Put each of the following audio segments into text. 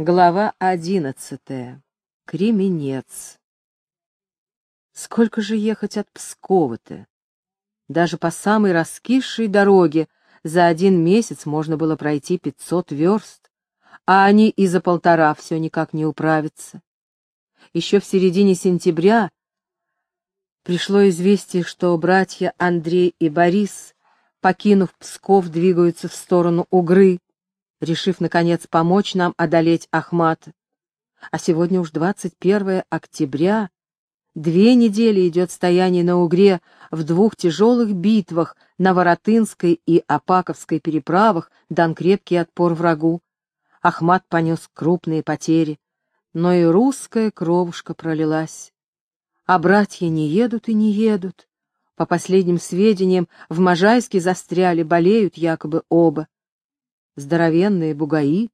Глава одиннадцатая. Кременец. Сколько же ехать от Пскова-то? Даже по самой раскисшей дороге за один месяц можно было пройти пятьсот верст, а они и за полтора все никак не управятся. Еще в середине сентября пришло известие, что братья Андрей и Борис, покинув Псков, двигаются в сторону Угры, решив, наконец, помочь нам одолеть Ахмата. А сегодня уж 21 октября. Две недели идет стояние на Угре в двух тяжелых битвах на Воротынской и Апаковской переправах дан крепкий отпор врагу. Ахмат понес крупные потери, но и русская кровушка пролилась. А братья не едут и не едут. По последним сведениям, в Можайске застряли, болеют якобы оба здоровенные бугаи,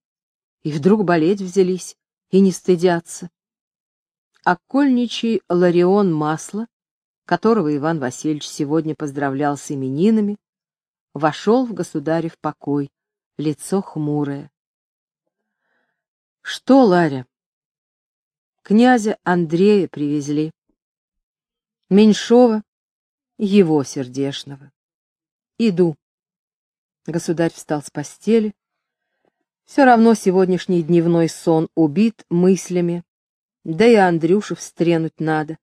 и вдруг болеть взялись и не стыдятся. Окольничий Ларион Масло, которого Иван Васильевич сегодня поздравлял с именинами, вошел в государев покой, лицо хмурое. — Что, Ларя? Князя Андрея привезли. Меньшова, его сердешного. Иду. Государь встал с постели. Все равно сегодняшний дневной сон убит мыслями, да и Андрюшу встренуть надо.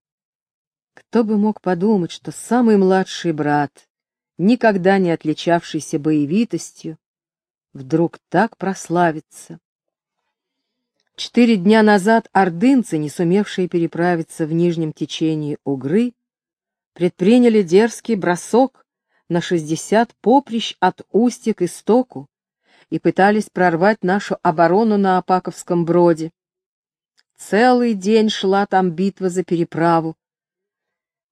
Кто бы мог подумать, что самый младший брат, никогда не отличавшийся боевитостью, вдруг так прославится. Четыре дня назад ордынцы, не сумевшие переправиться в нижнем течении Угры, предприняли дерзкий бросок на шестьдесят поприщ от устья к истоку и пытались прорвать нашу оборону на Апаковском броде. Целый день шла там битва за переправу,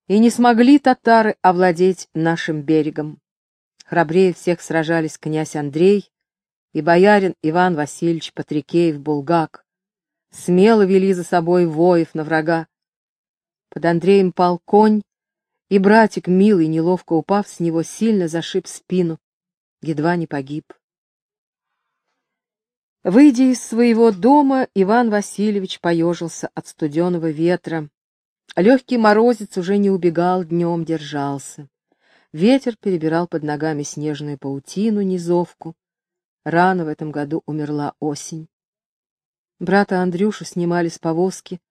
и не смогли татары овладеть нашим берегом. Храбрее всех сражались князь Андрей и боярин Иван Васильевич Патрикеев-Булгак. Смело вели за собой воев на врага. Под Андреем пал конь, и братик, милый, неловко упав с него, сильно зашиб спину, едва не погиб. Выйдя из своего дома, Иван Васильевич поежился от студеного ветра. Легкий морозец уже не убегал, днем держался. Ветер перебирал под ногами снежную паутину, низовку. Рано в этом году умерла осень. Брата Андрюшу снимали с повозки.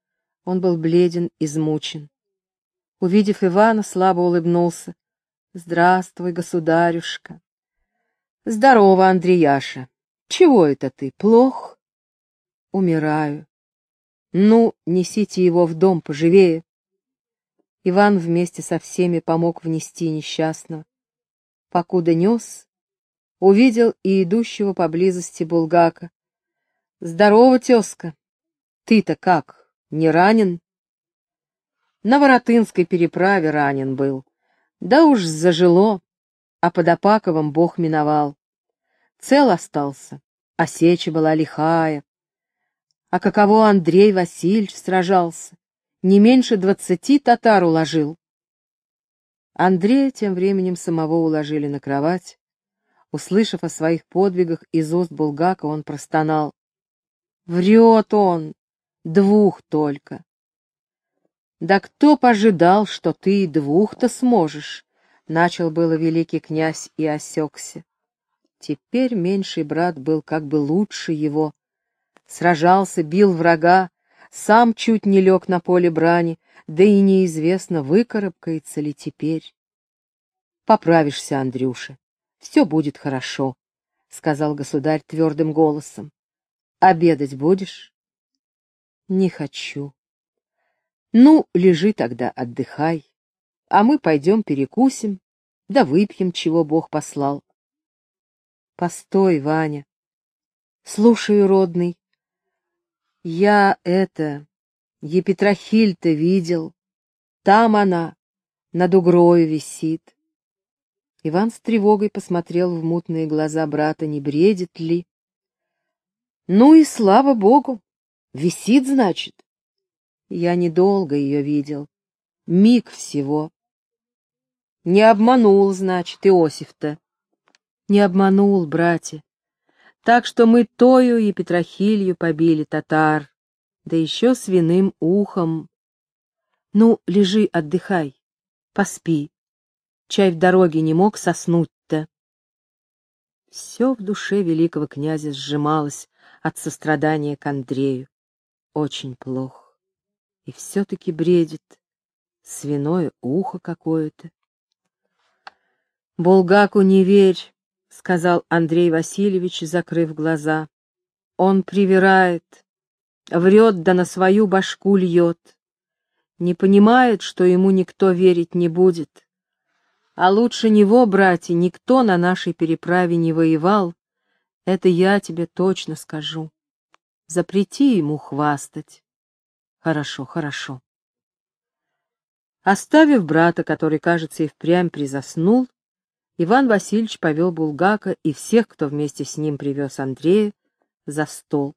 Он был бледен, измучен. Увидев Ивана, слабо улыбнулся. «Здравствуй, государюшка!» «Здорово, Андреяша! Чего это ты, плох?» «Умираю. Ну, несите его в дом поживее!» Иван вместе со всеми помог внести несчастного. Покуда нес, увидел и идущего поблизости Булгака. «Здорово, тезка! Ты-то как, не ранен?» На Воротынской переправе ранен был. Да уж зажило, а под Апаковым бог миновал. Цел остался, а сеча была лихая. А каково Андрей Васильевич сражался, не меньше двадцати татар уложил. Андрея тем временем самого уложили на кровать. Услышав о своих подвигах из уст Булгака, он простонал. Врет он, двух только. Да кто пожидал, что ты и двух-то сможешь? Начал было великий князь и осекся. Теперь меньший брат был как бы лучше его. Сражался, бил врага, сам чуть не лег на поле брани, да и неизвестно, выкарабкается ли теперь. Поправишься, Андрюша, все будет хорошо, — сказал государь твердым голосом. Обедать будешь? Не хочу, ну, лежи тогда, отдыхай, а мы пойдем перекусим, да выпьем, чего Бог послал. Постой, Ваня. Слушай, родный. Я это, Епитрахиль-то видел. Там она, над угрою висит. Иван с тревогой посмотрел в мутные глаза брата, не бредит ли. Ну и слава богу, висит, значит. Я недолго ее видел. Миг всего. Не обманул, значит, Иосиф-то. Не обманул, братья. Так что мы Тою и Петрохилью побили татар, да еще свиным ухом. Ну, лежи, отдыхай, поспи. Чай в дороге не мог соснуть-то. Все в душе великого князя сжималось от сострадания к Андрею. Очень плохо. И все-таки бредит. Свиное ухо какое-то. «Булгаку не верь», — сказал Андрей Васильевич, закрыв глаза. «Он привирает, врет да на свою башку льет. Не понимает, что ему никто верить не будет. А лучше него, братья, никто на нашей переправе не воевал, это я тебе точно скажу. Запрети ему хвастать. Хорошо, хорошо. Оставив брата, который, кажется, и впрямь призаснул, Иван Васильевич повел Булгака и всех, кто вместе с ним привез Андрея, за стол.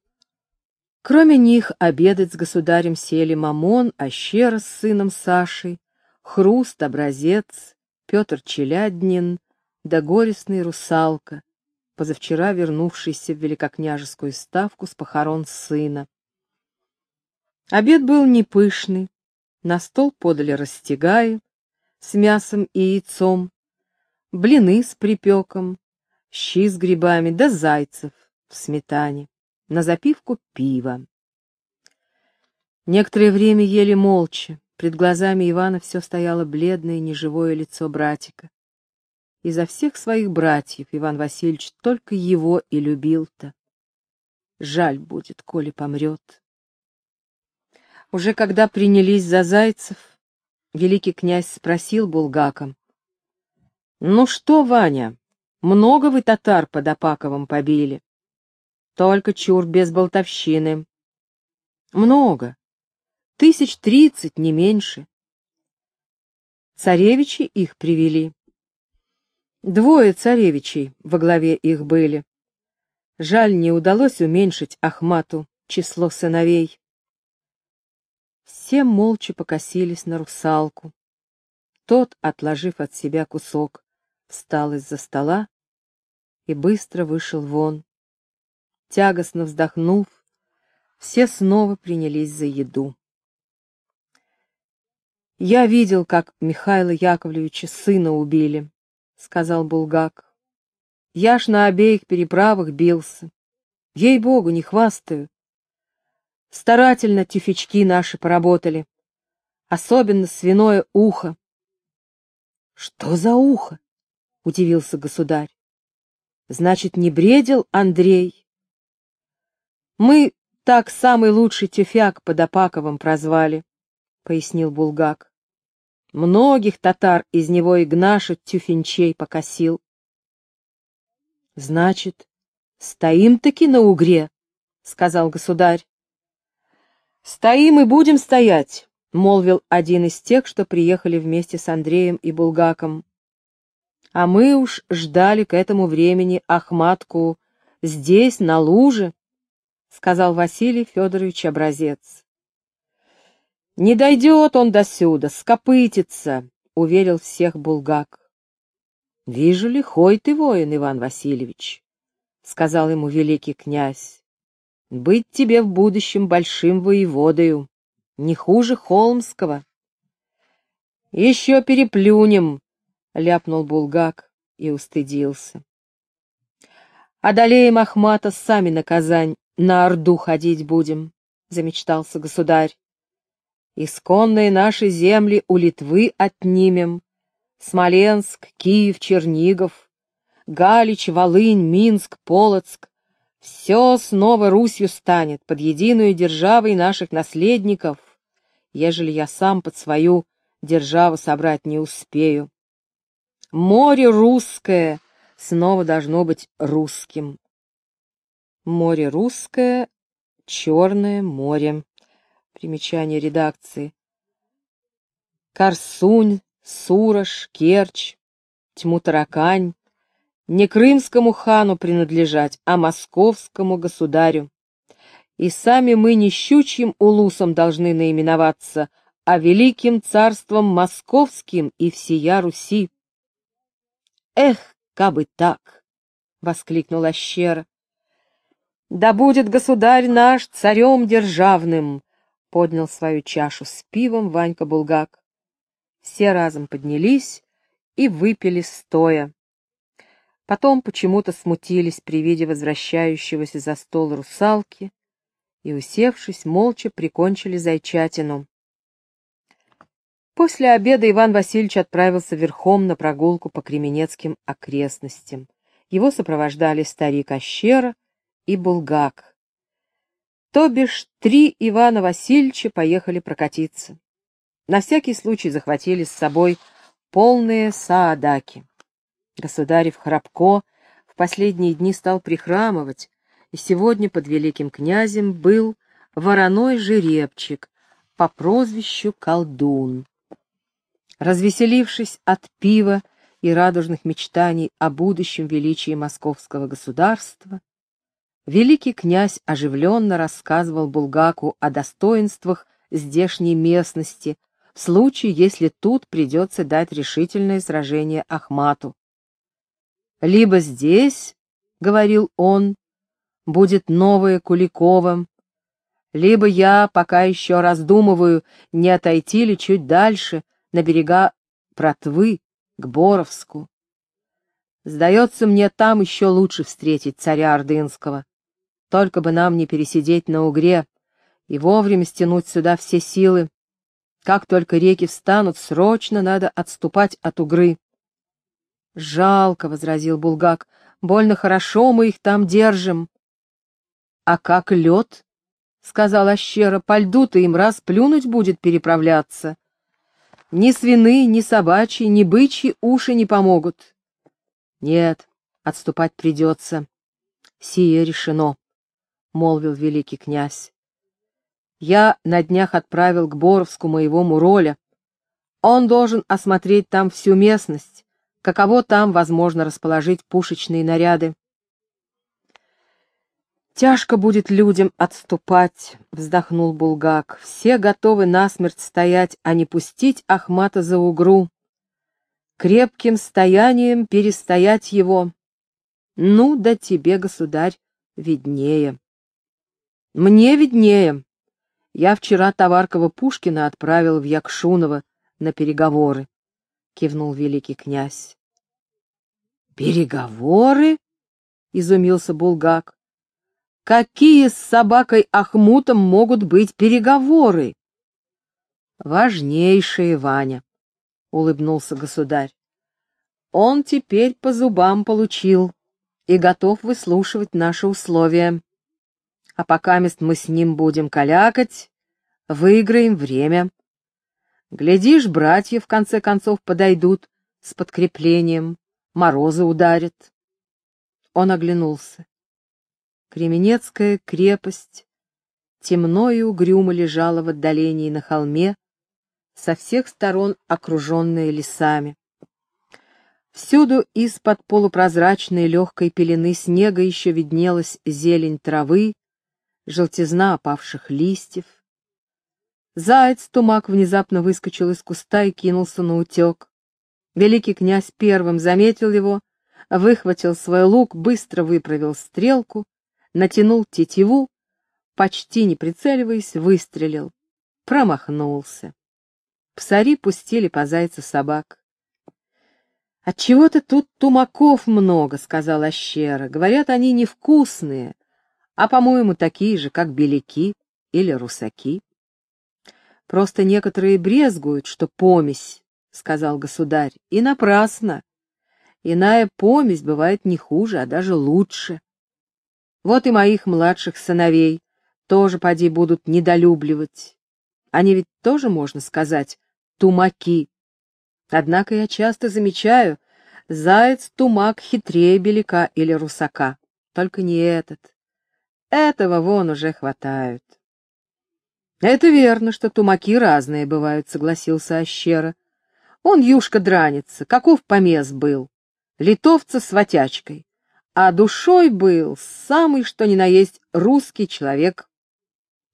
Кроме них обедать с государем сели Мамон, Ащера с сыном Сашей, Хруст, Образец, Петр Челяднин да горестный русалка, позавчера вернувшийся в великокняжескую ставку с похорон сына. Обед был не пышный, на стол подали растягаи с мясом и яйцом, блины с припеком, щи с грибами да зайцев в сметане, на запивку пива. Некоторое время ели молча, Пред глазами Ивана все стояло бледное неживое лицо братика. Изо всех своих братьев Иван Васильевич только его и любил-то. Жаль будет, коли помрет. Уже когда принялись за зайцев, великий князь спросил Булгаком. — Ну что, Ваня, много вы татар под Апаковым побили? — Только чур без болтовщины. — Много, Тысяч тридцать, не меньше. Царевичи их привели. Двое царевичей во главе их были. Жаль, не удалось уменьшить Ахмату число сыновей. Все молча покосились на русалку. Тот, отложив от себя кусок, встал из-за стола и быстро вышел вон. Тягостно вздохнув, все снова принялись за еду. «Я видел, как Михаила Яковлевича сына убили», — сказал Булгак. «Я ж на обеих переправах бился. Ей-богу, не хвастаю. Старательно тюфячки наши поработали. Особенно свиное ухо». «Что за ухо?» — удивился государь. «Значит, не бредил Андрей?» «Мы так самый лучший тюфяк под Апаковым прозвали», — пояснил Булгак. Многих татар из него Игнашет Тюфинчей покосил. — Значит, стоим-таки на угре, — сказал государь. — Стоим и будем стоять, — молвил один из тех, что приехали вместе с Андреем и Булгаком. А мы уж ждали к этому времени Ахматку здесь, на луже, — сказал Василий Федорович Образец. «Не дойдет он досюда, скопытится», — уверил всех Булгак. «Вижу лихой ты воин, Иван Васильевич», — сказал ему великий князь. «Быть тебе в будущем большим воеводою, не хуже Холмского». «Еще переплюнем», — ляпнул Булгак и устыдился. «Одолеем Ахмата, сами на Казань, на Орду ходить будем», — замечтался государь. Исконные наши земли у Литвы отнимем. Смоленск, Киев, Чернигов, Галич, Волынь, Минск, Полоцк. Все снова Русью станет под единую державой наших наследников, ежели я сам под свою державу собрать не успею. Море русское снова должно быть русским. Море русское, Черное море. Примечание редакции. Корсунь, Сурож, Керчь, Тьму-Таракань не крымскому хану принадлежать, а московскому государю. И сами мы не щучьим улусом должны наименоваться, а великим царством московским и всея Руси. Эх, кабы так! — воскликнула Щера. Да будет государь наш царем державным, поднял свою чашу с пивом Ванька Булгак. Все разом поднялись и выпили стоя. Потом почему-то смутились при виде возвращающегося за стол русалки и, усевшись, молча прикончили зайчатину. После обеда Иван Васильевич отправился верхом на прогулку по кременецким окрестностям. Его сопровождали старик Ощера и Булгак. То бишь три Ивана Васильевича поехали прокатиться. На всякий случай захватили с собой полные саадаки. Государев Храбко в последние дни стал прихрамывать, и сегодня под великим князем был вороной жеребчик по прозвищу Колдун. Развеселившись от пива и радужных мечтаний о будущем величии московского государства, великий князь оживленно рассказывал Булгаку о достоинствах здешней местности в случае, если тут придется дать решительное сражение Ахмату. «Либо здесь, — говорил он, — будет новое Куликово, либо я пока еще раздумываю, не отойти ли чуть дальше, на берега Протвы, к Боровску. Сдается мне, там еще лучше встретить царя Ордынского. Только бы нам не пересидеть на Угре и вовремя стянуть сюда все силы. Как только реки встанут, срочно надо отступать от Угры. — Жалко, — возразил Булгак, — больно хорошо мы их там держим. — А как лед? — сказал Ащера, — по льду-то им раз плюнуть будет переправляться. Ни свины, ни собачьи, ни бычьи уши не помогут. Нет, отступать придется. Сие решено, — молвил великий князь. Я на днях отправил к Боровску моего Муроля. Он должен осмотреть там всю местность, каково там возможно расположить пушечные наряды. «Тяжко будет людям отступать», — вздохнул Булгак. «Все готовы насмерть стоять, а не пустить Ахмата за угру. Крепким стоянием перестоять его. Ну, да тебе, государь, виднее». «Мне виднее. Я вчера Товаркова-Пушкина отправил в Якшуново на переговоры», — кивнул великий князь. «Переговоры?» — изумился Булгак. Какие с собакой Ахмутом могут быть переговоры? Важнейшие, Ваня, — улыбнулся государь. Он теперь по зубам получил и готов выслушивать наши условия. А пока мест мы с ним будем калякать, выиграем время. Глядишь, братья в конце концов подойдут с подкреплением, морозы ударят. Он оглянулся. Кременецкая крепость темно и угрюмо лежала в отдалении на холме, со всех сторон окруженная лесами. Всюду из-под полупрозрачной легкой пелены снега еще виднелась зелень травы, желтизна опавших листьев. Заяц-тумак внезапно выскочил из куста и кинулся на утек. Великий князь первым заметил его, выхватил свой лук, быстро выправил стрелку натянул тетиву, почти не прицеливаясь, выстрелил. Промахнулся. Псари пустили по зайцу собак. «Отчего-то тут тумаков много», — сказала Ащера. «Говорят, они невкусные, а, по-моему, такие же, как беляки или русаки». «Просто некоторые брезгуют, что помесь», — сказал государь, — «и напрасно. Иная помесь бывает не хуже, а даже лучше». Вот и моих младших сыновей тоже поди будут недолюбливать. Они ведь тоже, можно сказать, тумаки. Однако я часто замечаю, заяц-тумак хитрее беляка или русака. Только не этот. Этого вон уже хватают. Это верно, что тумаки разные бывают, согласился Ощера. Он юшка дранится, каков помес был. Литовца с ватячкой а душой был самый что ни на есть русский человек.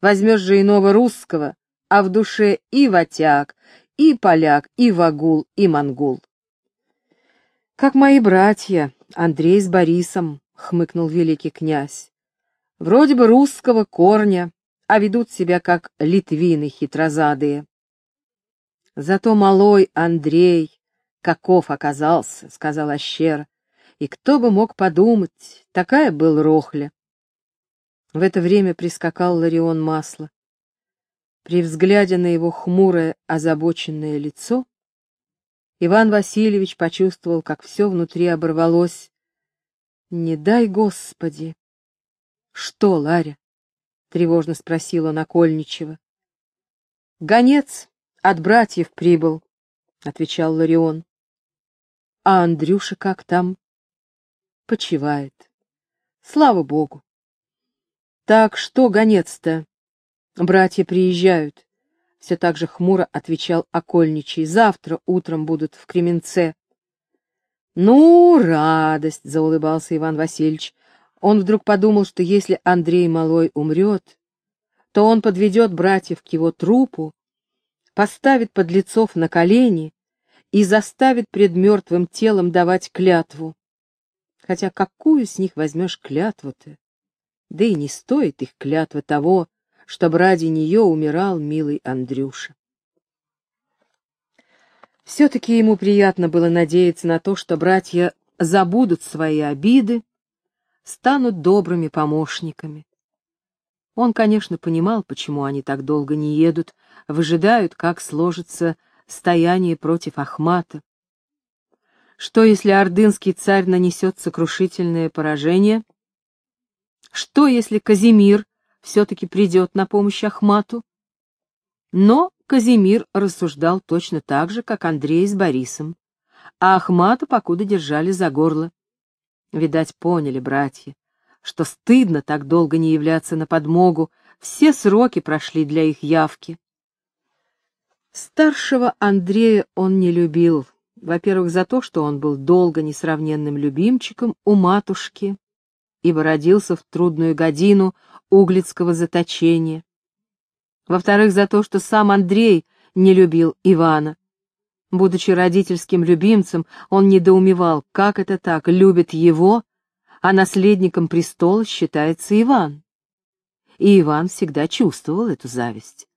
Возьмешь же иного русского, а в душе и ватяк, и поляк, и вагул, и монгол. «Как мои братья, Андрей с Борисом», — хмыкнул великий князь. Вроде бы русского корня, а ведут себя как литвины хитрозадые. Зато малой Андрей каков оказался, — сказал Ащер, — и кто бы мог подумать, такая был рохля. В это время прискакал Ларион Масло. При взгляде на его хмурое, озабоченное лицо Иван Васильевич почувствовал, как все внутри оборвалось. «Не дай, Господи!» «Что, Ларя?» — тревожно спросил он Окольничева. «Гонец от братьев прибыл», — отвечал Ларион. «А Андрюша как там?» «Почивает. Слава Богу». «Так что гонец-то?» «Братья приезжают», — все так же хмуро отвечал Окольничий. «Завтра утром будут в Кременце». «Ну, радость!» — заулыбался Иван Васильевич. Он вдруг подумал, что если Андрей Малой умрет, то он подведет братьев к его трупу, поставит подлецов на колени и заставит пред мертвым телом давать клятву. Хотя какую с них возьмешь клятву-то? Да и не стоит их клятва того, чтобы ради нее умирал милый Андрюша. Все-таки ему приятно было надеяться на то, что братья забудут свои обиды станут добрыми помощниками. Он, конечно, понимал, почему они так долго не едут, выжидают, как сложится стояние против Ахмата. Что, если ордынский царь нанесет сокрушительное поражение? Что, если Казимир все-таки придет на помощь Ахмату? Но Казимир рассуждал точно так же, как Андрей с Борисом, а Ахмата покуда держали за горло. Видать, поняли братья, что стыдно так долго не являться на подмогу, все сроки прошли для их явки. Старшего Андрея он не любил, во-первых, за то, что он был долго несравненным любимчиком у матушки, ибо родился в трудную годину углицкого заточения. Во-вторых, за то, что сам Андрей не любил Ивана, Будучи родительским любимцем, он недоумевал, как это так, любит его, а наследником престола считается Иван. И Иван всегда чувствовал эту зависть.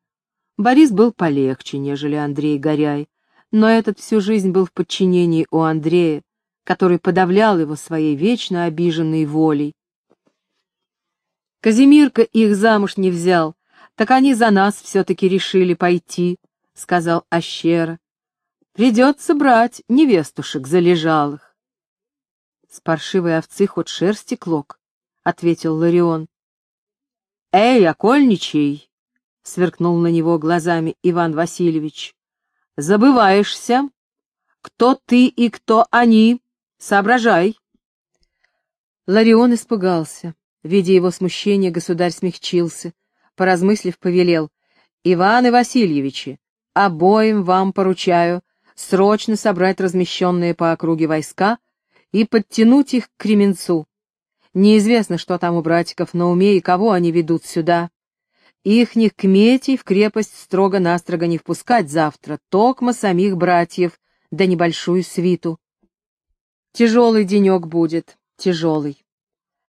Борис был полегче, нежели Андрей Горяй, но этот всю жизнь был в подчинении у Андрея, который подавлял его своей вечно обиженной волей. Казимирка их замуж не взял, так они за нас все-таки решили пойти, — сказал Ащера. Придется брать невестушек залежалых. — С паршивой овцы хоть шерсти клок, — ответил Ларион. — Эй, окольничий! — сверкнул на него глазами Иван Васильевич. — Забываешься. Кто ты и кто они? Соображай. Ларион испугался. Видя его смущение, государь смягчился. Поразмыслив, повелел. — Иваны Васильевичи, обоим вам поручаю срочно собрать размещенные по округе войска и подтянуть их к Кременцу. Неизвестно, что там у братиков на уме и кого они ведут сюда. Ихних кметей в крепость строго-настрого не впускать завтра, токмо самих братьев, да небольшую свиту. Тяжелый денек будет, тяжелый.